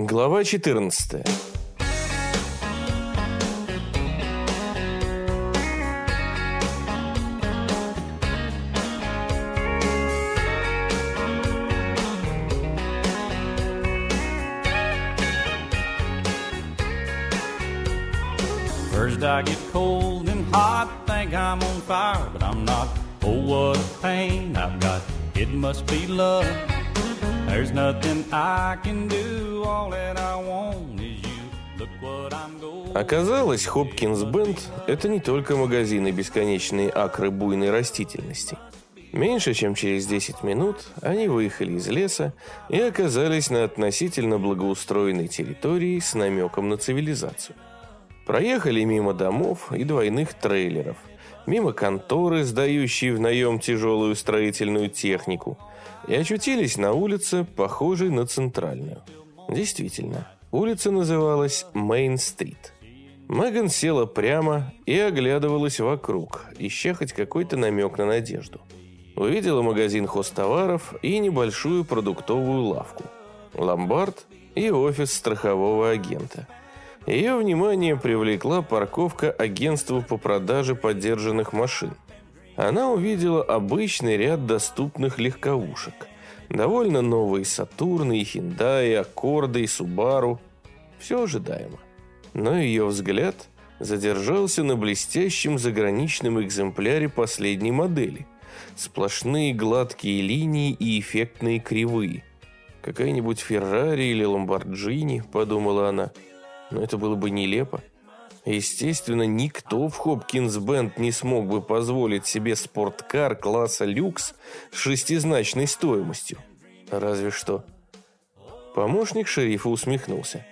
Глава 14. First I get cold and hot, think I'm on fire, but I'm not. Oh, what a pain I've got. It must be love. There's nothing I can do. All that I want is you. Оказалось, Хопкинс Бенд – это не только магазины бесконечные акры буйной растительности. Меньше чем через 10 минут они выехали из леса и оказались на относительно благоустроенной территории с намеком на цивилизацию. Проехали мимо домов и двойных трейлеров, мимо конторы, сдающей в наем тяжелую строительную технику, и очутились на улице, похожей на центральную. Действительно, улица называлась Мейн-стрит. Меган села прямо и оглядывалась вокруг, ища хоть какой-то намек на надежду. Увидела магазин хозтоваров и небольшую продуктовую лавку, ломбард и офис страхового агента – ее внимание привлекла парковка агентства по продаже подержанных машин. Она увидела обычный ряд доступных легковушек. Довольно новые Сатурны, и Хиндаи, Аккорды и Субару. Все ожидаемо. Но ее взгляд задержался на блестящем заграничном экземпляре последней модели. Сплошные гладкие линии и эффектные кривые. Какая-нибудь Феррари или Ламборджини, подумала она – но это было бы нелепо. Естественно, никто в Хопкинс Бенд не смог бы позволить себе спорткар класса люкс с шестизначной стоимостью. Разве что. Помощник шерифа усмехнулся.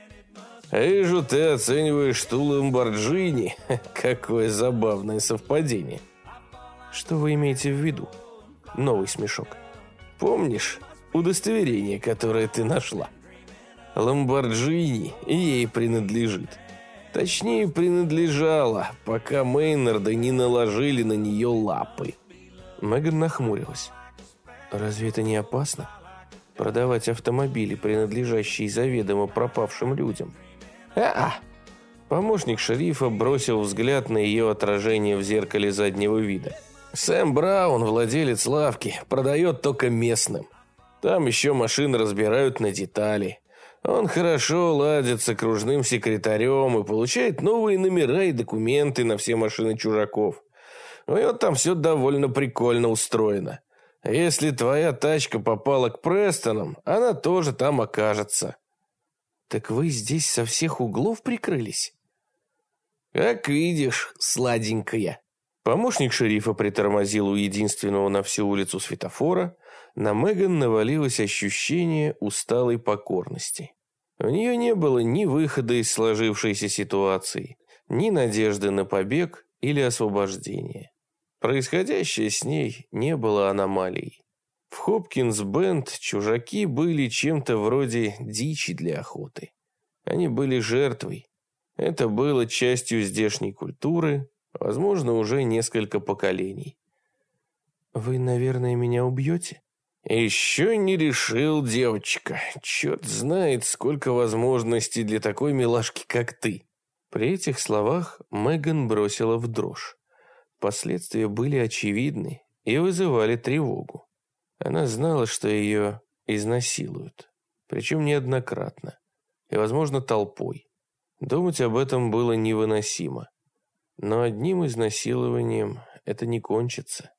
«Вижу, ты оцениваешь ту Ламборджини. Какое забавное совпадение». «Что вы имеете в виду?» Новый смешок. «Помнишь удостоверение, которое ты нашла?» Ламборджини ей принадлежит. Точнее, принадлежала, пока Мейнарда не наложили на нее лапы. Меган нахмурилась. Разве это не опасно? Продавать автомобили, принадлежащие заведомо пропавшим людям? А-а! Помощник шерифа бросил взгляд на ее отражение в зеркале заднего вида. Сэм Браун, владелец лавки, продает только местным. Там еще машины разбирают на детали. Он хорошо ладит с окружным секретарем и получает новые номера и документы на все машины чужаков. И вот там все довольно прикольно устроено. Если твоя тачка попала к Престонам, она тоже там окажется. Так вы здесь со всех углов прикрылись? Как видишь, сладенькая. Помощник шерифа притормозил у единственного на всю улицу светофора. На Меган навалилось ощущение усталой покорности. У нее не было ни выхода из сложившейся ситуации, ни надежды на побег или освобождение. Происходящее с ней не было аномалией. В Хопкинс-Бенд чужаки были чем-то вроде дичи для охоты. Они были жертвой. Это было частью здешней культуры, возможно, уже несколько поколений. «Вы, наверное, меня убьете?» «Еще не решил, девочка. Черт знает, сколько возможностей для такой милашки, как ты». При этих словах Меган бросила в дрожь. Последствия были очевидны и вызывали тревогу. Она знала, что ее изнасилуют, причем неоднократно, и, возможно, толпой. Думать об этом было невыносимо. Но одним изнасилованием это не кончится.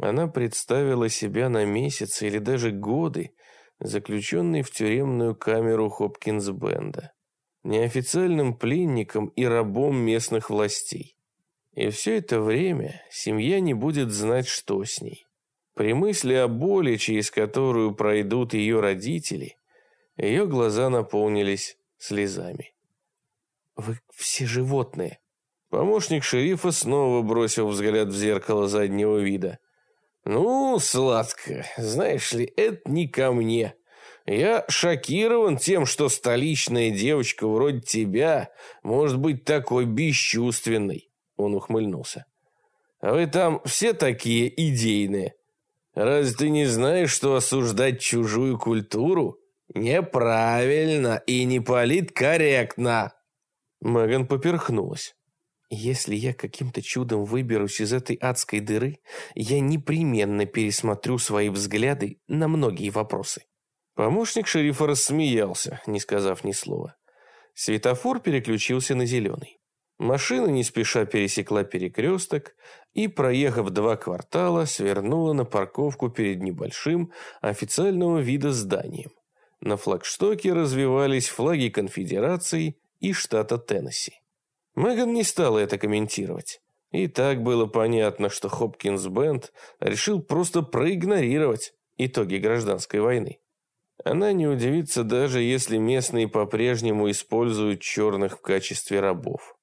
Она представила себя на месяцы или даже годы, заключенной в тюремную камеру Хопкинс-Бенда, неофициальным пленником и рабом местных властей. И все это время семья не будет знать, что с ней. При мысли о боли, через которую пройдут ее родители, ее глаза наполнились слезами. «Вы все животные!» Помощник шерифа снова бросил взгляд в зеркало заднего вида. «Ну, сладко, знаешь ли, это не ко мне. Я шокирован тем, что столичная девочка вроде тебя может быть такой бесчувственной», — он ухмыльнулся. «А вы там все такие идейные. Разве ты не знаешь, что осуждать чужую культуру Неправильно и не политкорректно. Меган поперхнулась. Если я каким-то чудом выберусь из этой адской дыры, я непременно пересмотрю свои взгляды на многие вопросы. Помощник шерифа рассмеялся, не сказав ни слова. Светофор переключился на зеленый. Машина не спеша пересекла перекресток и, проехав два квартала, свернула на парковку перед небольшим официального вида зданием. На флагштоке развивались флаги конфедерации и штата Теннесси. Меган не стала это комментировать. И так было понятно, что Хопкинс Бенд решил просто проигнорировать итоги гражданской войны. Она не удивится даже, если местные по-прежнему используют черных в качестве рабов.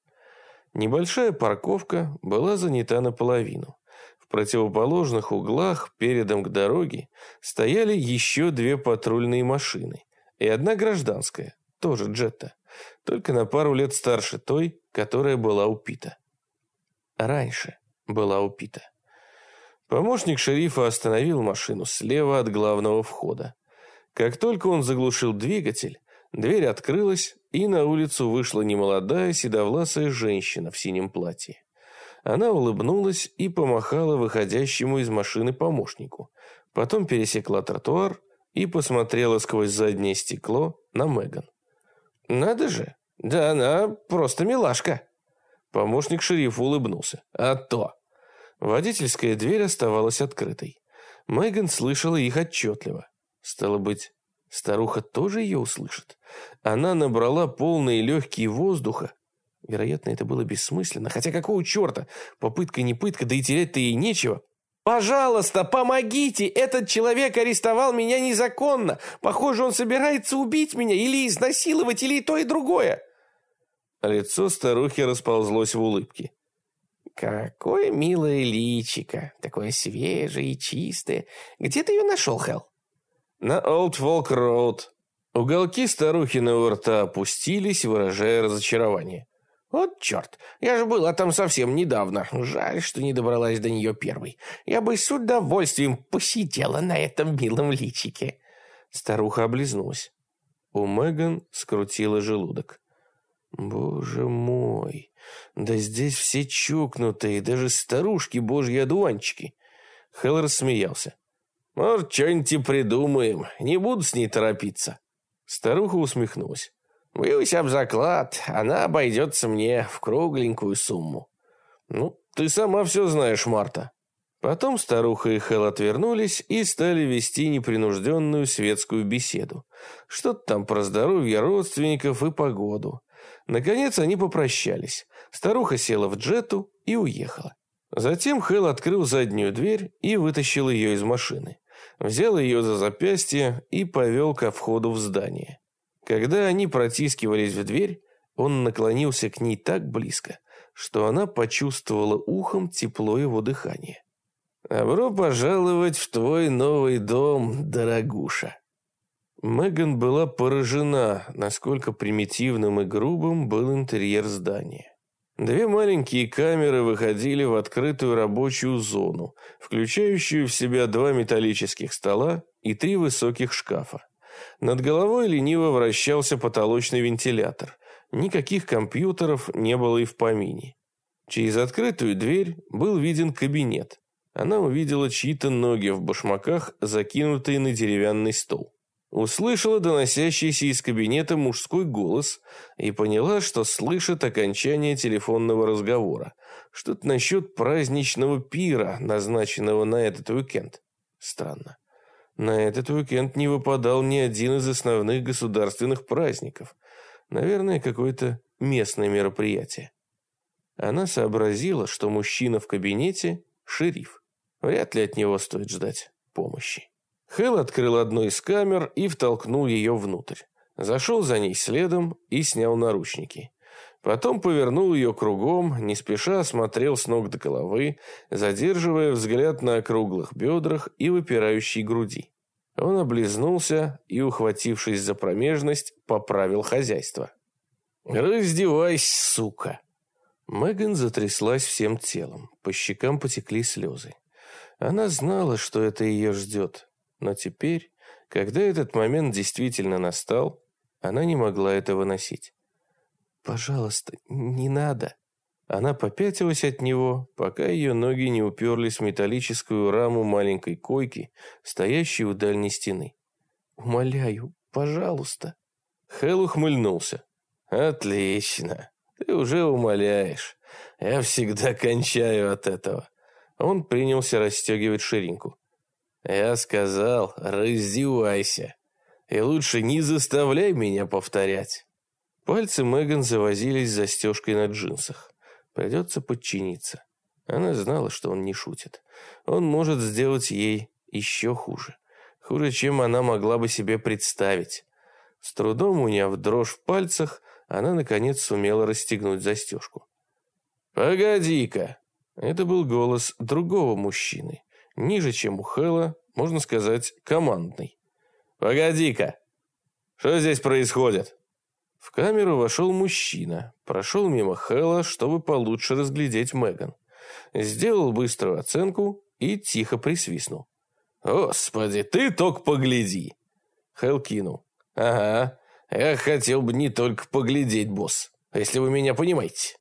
Небольшая парковка была занята наполовину. В противоположных углах, передом к дороге, стояли еще две патрульные машины и одна гражданская, тоже джетта, только на пару лет старше той, которая была упита. Раньше была упита. Помощник шерифа остановил машину слева от главного входа. Как только он заглушил двигатель, дверь открылась, и на улицу вышла немолодая седовласая женщина в синем платье. Она улыбнулась и помахала выходящему из машины помощнику. Потом пересекла тротуар и посмотрела сквозь заднее стекло на Меган. «Надо же! Да она просто милашка!» Помощник шерифа улыбнулся. «А то!» Водительская дверь оставалась открытой. Меган слышала их отчетливо. Стало быть, старуха тоже ее услышит. Она набрала полные легкие воздуха. Вероятно, это было бессмысленно. Хотя какого черта? Попытка не пытка, да и терять-то ей нечего. «Пожалуйста, помогите! Этот человек арестовал меня незаконно! Похоже, он собирается убить меня или изнасиловать, или и то, и другое!» Лицо старухи расползлось в улыбке. «Какое милое личико! Такое свежее и чистое! Где ты ее нашел, Хелл?» на Олд Волк Роуд. Уголки старухиного рта опустились, выражая разочарование. «Вот черт, я же была там совсем недавно. Жаль, что не добралась до нее первой. Я бы с удовольствием посидела на этом милом личике». Старуха облизнулась. У Меган скрутила желудок. «Боже мой, да здесь все чокнутые, даже старушки божьи одуванчики». Хелл рассмеялся. «Может, что-нибудь придумаем. Не буду с ней торопиться». Старуха усмехнулась. «Бьюсь об заклад, она обойдется мне в кругленькую сумму». «Ну, ты сама все знаешь, Марта». Потом старуха и Хэл отвернулись и стали вести непринужденную светскую беседу. Что-то там про здоровье родственников и погоду. Наконец они попрощались. Старуха села в джету и уехала. Затем Хэл открыл заднюю дверь и вытащил ее из машины взял ее за запястье и повел ко входу в здание. Когда они протискивались в дверь, он наклонился к ней так близко, что она почувствовала ухом тепло его дыхания. «Добро пожаловать в твой новый дом, дорогуша!» Меган была поражена, насколько примитивным и грубым был интерьер здания. Две маленькие камеры выходили в открытую рабочую зону, включающую в себя два металлических стола и три высоких шкафа. Над головой лениво вращался потолочный вентилятор. Никаких компьютеров не было и в помине. Через открытую дверь был виден кабинет. Она увидела чьи-то ноги в башмаках, закинутые на деревянный стол. Услышала доносящийся из кабинета мужской голос и поняла, что слышит окончание телефонного разговора. Что-то насчет праздничного пира, назначенного на этот уикенд. Странно. На этот уикенд не выпадал ни один из основных государственных праздников. Наверное, какое-то местное мероприятие. Она сообразила, что мужчина в кабинете – шериф. Вряд ли от него стоит ждать помощи. Хэл открыл одну из камер и втолкнул ее внутрь. Зашел за ней следом и снял наручники. Потом повернул ее кругом, не спеша осмотрел с ног до головы, задерживая взгляд на округлых бедрах и выпирающей груди. Он облизнулся и, ухватившись за промежность, поправил хозяйство. «Раздевайся, сука!» Меган затряслась всем телом, по щекам потекли слезы. Она знала, что это ее ждет. Но теперь, Когда этот момент действительно настал, она не могла это выносить. «Пожалуйста, не надо». Она попятилась от него, пока ее ноги не уперлись в металлическую раму маленькой койки, стоящей у дальней стены. «Умоляю, пожалуйста». Хэл ухмыльнулся. «Отлично. Ты уже умоляешь. Я всегда кончаю от этого». Он принялся расстегивать ширинку. «Я сказал, раздевайся. И лучше не заставляй меня повторять». Пальцы Меган завозились застежкой на джинсах. Придется подчиниться. Она знала, что он не шутит. Он может сделать ей еще хуже. Хуже, чем она могла бы себе представить. С трудом уняв дрожь в пальцах, она, наконец, сумела расстегнуть застежку. «Погоди-ка!» Это был голос другого мужчины. Ниже, чем у Хэлла, можно сказать, командный. «Погоди-ка! Что здесь происходит?» В камеру вошел мужчина, прошел мимо Хэлла, чтобы получше разглядеть Меган. Сделал быструю оценку и тихо присвистнул. «Господи, ты только погляди!» Хэл кинул. «Ага, я хотел бы не только поглядеть, босс, если вы меня понимаете».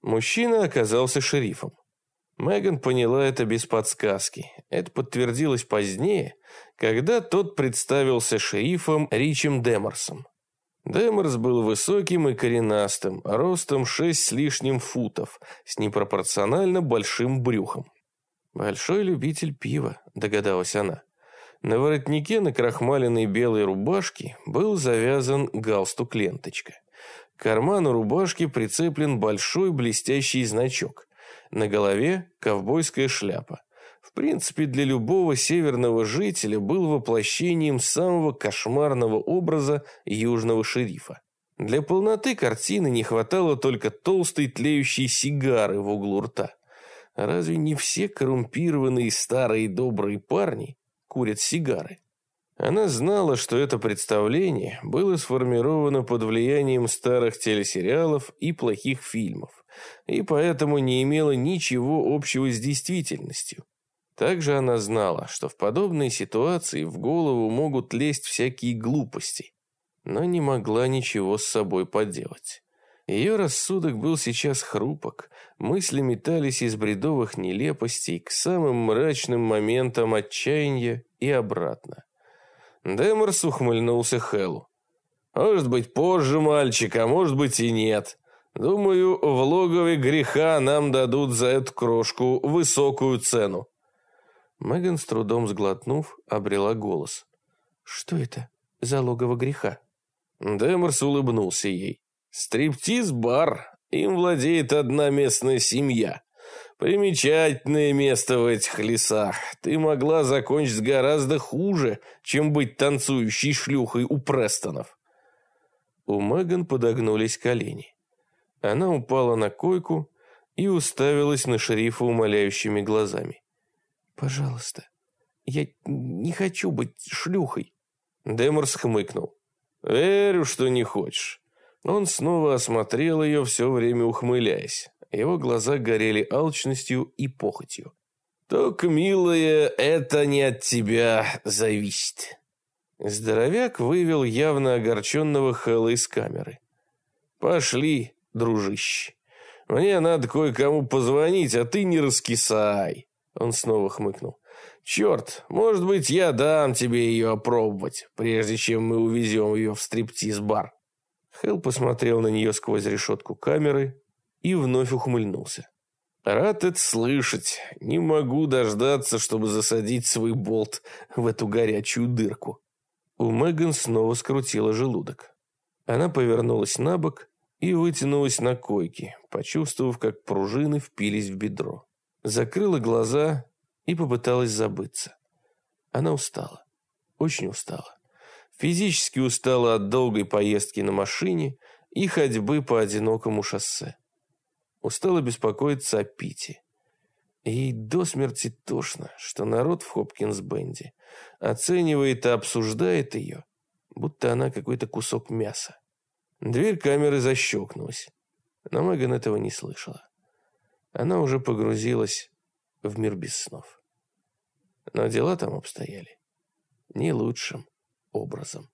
Мужчина оказался шерифом. Меган поняла это без подсказки. Это подтвердилось позднее, когда тот представился шерифом Ричем Деморсом. Деморс был высоким и коренастым, ростом шесть с лишним футов, с непропорционально большим брюхом. «Большой любитель пива», — догадалась она. На воротнике на крахмаленной белой рубашке был завязан галстук-ленточка. К карману рубашки прицеплен большой блестящий значок. На голове ковбойская шляпа. В принципе, для любого северного жителя был воплощением самого кошмарного образа южного шерифа. Для полноты картины не хватало только толстой тлеющей сигары в углу рта. Разве не все коррумпированные старые добрые парни курят сигары. Она знала, что это представление было сформировано под влиянием старых телесериалов и плохих фильмов, и поэтому не имело ничего общего с действительностью. Также она знала, что в подобной ситуации в голову могут лезть всякие глупости, но не могла ничего с собой поделать. Ее рассудок был сейчас хрупок, мысли метались из бредовых нелепостей к самым мрачным моментам отчаяния и обратно. Демерс ухмыльнулся Хеллу. «Может быть, позже, мальчик, а может быть и нет. Думаю, в логове греха нам дадут за эту крошку высокую цену». Меган, с трудом сглотнув, обрела голос. «Что это за логово греха?» Демерс улыбнулся ей. Стриптиз-бар. Им владеет одна местная семья. Примечательное место в этих лесах. Ты могла закончить гораздо хуже, чем быть танцующей шлюхой у Престонов. У Меган подогнулись колени. Она упала на койку и уставилась на шерифа умоляющими глазами. «Пожалуйста, я не хочу быть шлюхой». Деморс хмыкнул. «Верю, что не хочешь. Он снова осмотрел ее, все время ухмыляясь. Его глаза горели алчностью и похотью. «Только, милая, это не от тебя зависит». Здоровяк вывел явно огорченного Хэлла из камеры. «Пошли, дружище. Мне надо кое-кому позвонить, а ты не раскисай». Он снова хмыкнул. «Черт, может быть, я дам тебе ее опробовать, прежде чем мы увезем ее в стриптиз-бар». Хелл посмотрел на нее сквозь решетку камеры и вновь ухмыльнулся. «Рад это слышать. Не могу дождаться, чтобы засадить свой болт в эту горячую дырку». У Меган снова скрутила желудок. Она повернулась на бок и вытянулась на койке, почувствовав, как пружины впились в бедро. Закрыла глаза и попыталась забыться. Она устала. Очень устала. Физически устала от долгой поездки на машине и ходьбы по одинокому шоссе. Устала беспокоиться о Пите. Ей до смерти тошно, что народ в Хопкинс-бенде оценивает и обсуждает ее, будто она какой-то кусок мяса. Дверь камеры защелкнулась, но Меган этого не слышала. Она уже погрузилась в мир без снов. Но дела там обстояли не лучшим образом.